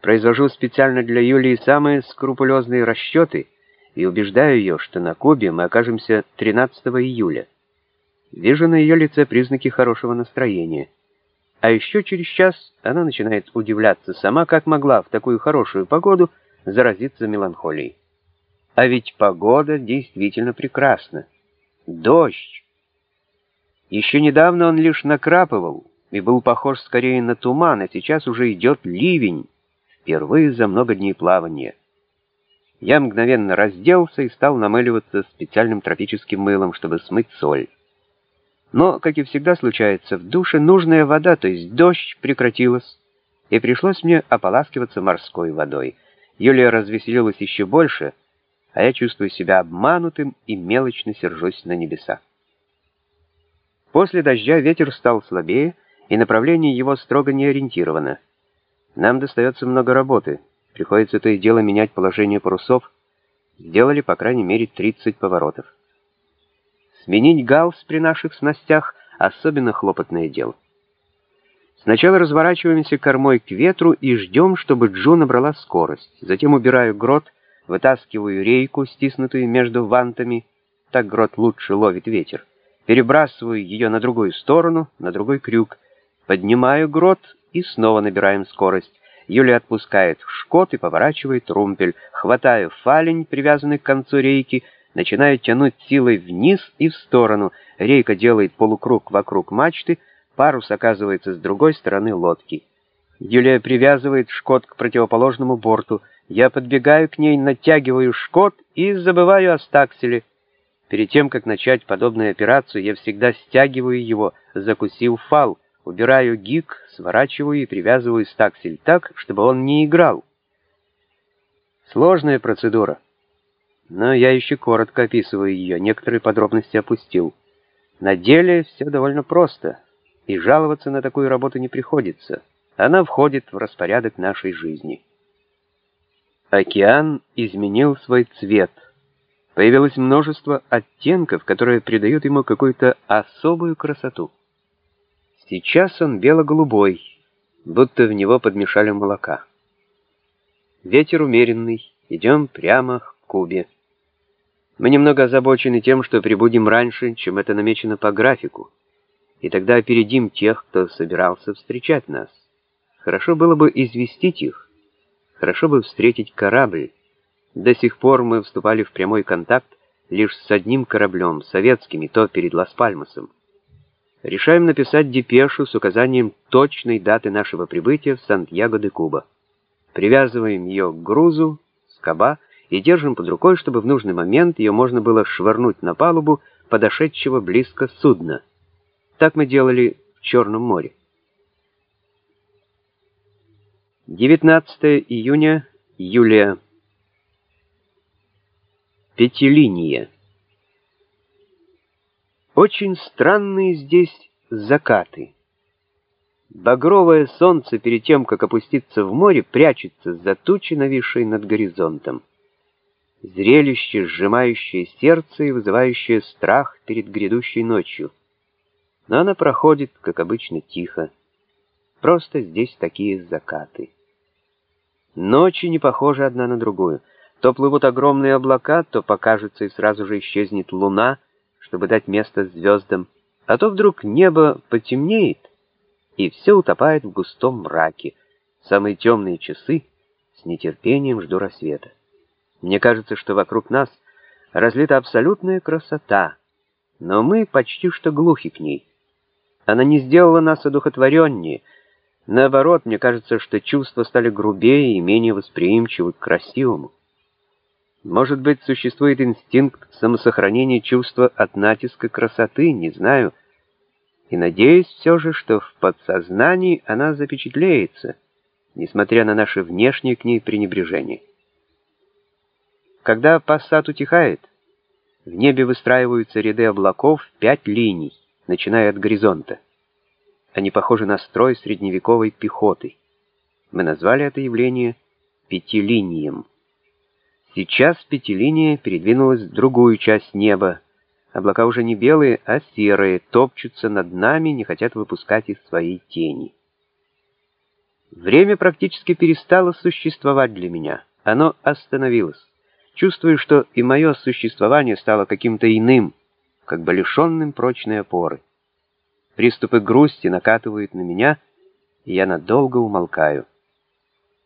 Произвожу специально для Юлии самые скрупулезные расчеты и убеждаю ее, что на Кубе мы окажемся 13 июля. Вижу на ее лице признаки хорошего настроения. А еще через час она начинает удивляться сама, как могла в такую хорошую погоду заразиться меланхолией. А ведь погода действительно прекрасна. Дождь. Еще недавно он лишь накрапывал и был похож скорее на туман, а сейчас уже идет ливень, впервые за много дней плавания. Я мгновенно разделся и стал намыливаться специальным тропическим мылом, чтобы смыть соль. Но, как и всегда случается, в душе нужная вода, то есть дождь, прекратилась, и пришлось мне ополаскиваться морской водой. Юлия развеселилась еще больше, а я чувствую себя обманутым и мелочно сержусь на небеса. После дождя ветер стал слабее, и направление его строго не ориентировано. Нам достается много работы, приходится то и дело менять положение парусов, сделали по крайней мере 30 поворотов. Сменить галс при наших снастях — особенно хлопотное дело. Сначала разворачиваемся кормой к ветру и ждем, чтобы Джу набрала скорость. Затем убираю грот, вытаскиваю рейку, стиснутую между вантами, так грот лучше ловит ветер. Перебрасываю ее на другую сторону, на другой крюк. Поднимаю грот и снова набираем скорость. Юля отпускает шкот и поворачивает румпель. Хватаю фалень, привязанный к концу рейки, начинаю тянуть силой вниз и в сторону. Рейка делает полукруг вокруг мачты, парус оказывается с другой стороны лодки. Юлия привязывает шкот к противоположному борту. Я подбегаю к ней, натягиваю шкот и забываю о стакселе. Перед тем, как начать подобную операцию, я всегда стягиваю его, закусив фал, убираю гик, сворачиваю и привязываю стаксель так, чтобы он не играл. Сложная процедура но я еще коротко описываю ее, некоторые подробности опустил. На деле все довольно просто, и жаловаться на такую работу не приходится. Она входит в распорядок нашей жизни. Океан изменил свой цвет. Появилось множество оттенков, которые придают ему какую-то особую красоту. Сейчас он бело-голубой, будто в него подмешали молока. Ветер умеренный, идем прямо к Кубе. Мы немного озабочены тем, что прибудем раньше, чем это намечено по графику, и тогда опередим тех, кто собирался встречать нас. Хорошо было бы известить их, хорошо бы встретить корабль. До сих пор мы вступали в прямой контакт лишь с одним кораблем, советским, и то перед Лас-Пальмасом. Решаем написать депешу с указанием точной даты нашего прибытия в Сантьяго-де-Куба. Привязываем ее к грузу, скоба, и держим под рукой, чтобы в нужный момент ее можно было швырнуть на палубу подошедшего близко судна. Так мы делали в Черном море. 19 июня, Юлия. Пятилиния. Очень странные здесь закаты. Багровое солнце перед тем, как опуститься в море, прячется за тучи, нависшей над горизонтом зрелище, сжимающее сердце и вызывающее страх перед грядущей ночью. Но она проходит, как обычно, тихо. Просто здесь такие закаты. Ночи не похожи одна на другую. То плывут огромные облака, то покажется и сразу же исчезнет луна, чтобы дать место звездам, а то вдруг небо потемнеет, и все утопает в густом мраке. Самые темные часы с нетерпением жду рассвета. Мне кажется, что вокруг нас разлита абсолютная красота, но мы почти что глухи к ней. Она не сделала нас одухотвореннее. Наоборот, мне кажется, что чувства стали грубее и менее восприимчивы к красивому. Может быть, существует инстинкт самосохранения чувства от натиска красоты, не знаю. И надеюсь все же, что в подсознании она запечатлеется, несмотря на наше внешнее к ней пренебрежение. Когда пассат утихает, в небе выстраиваются ряды облаков пять линий, начиная от горизонта. Они похожи на строй средневековой пехоты. Мы назвали это явление пятилинием. Сейчас пятилиния передвинулась в другую часть неба. Облака уже не белые, а серые, топчутся над нами, не хотят выпускать из своей тени. Время практически перестало существовать для меня. Оно остановилось. Чувствую, что и мое существование стало каким-то иным, как бы лишенным прочной опоры. Приступы грусти накатывают на меня, и я надолго умолкаю.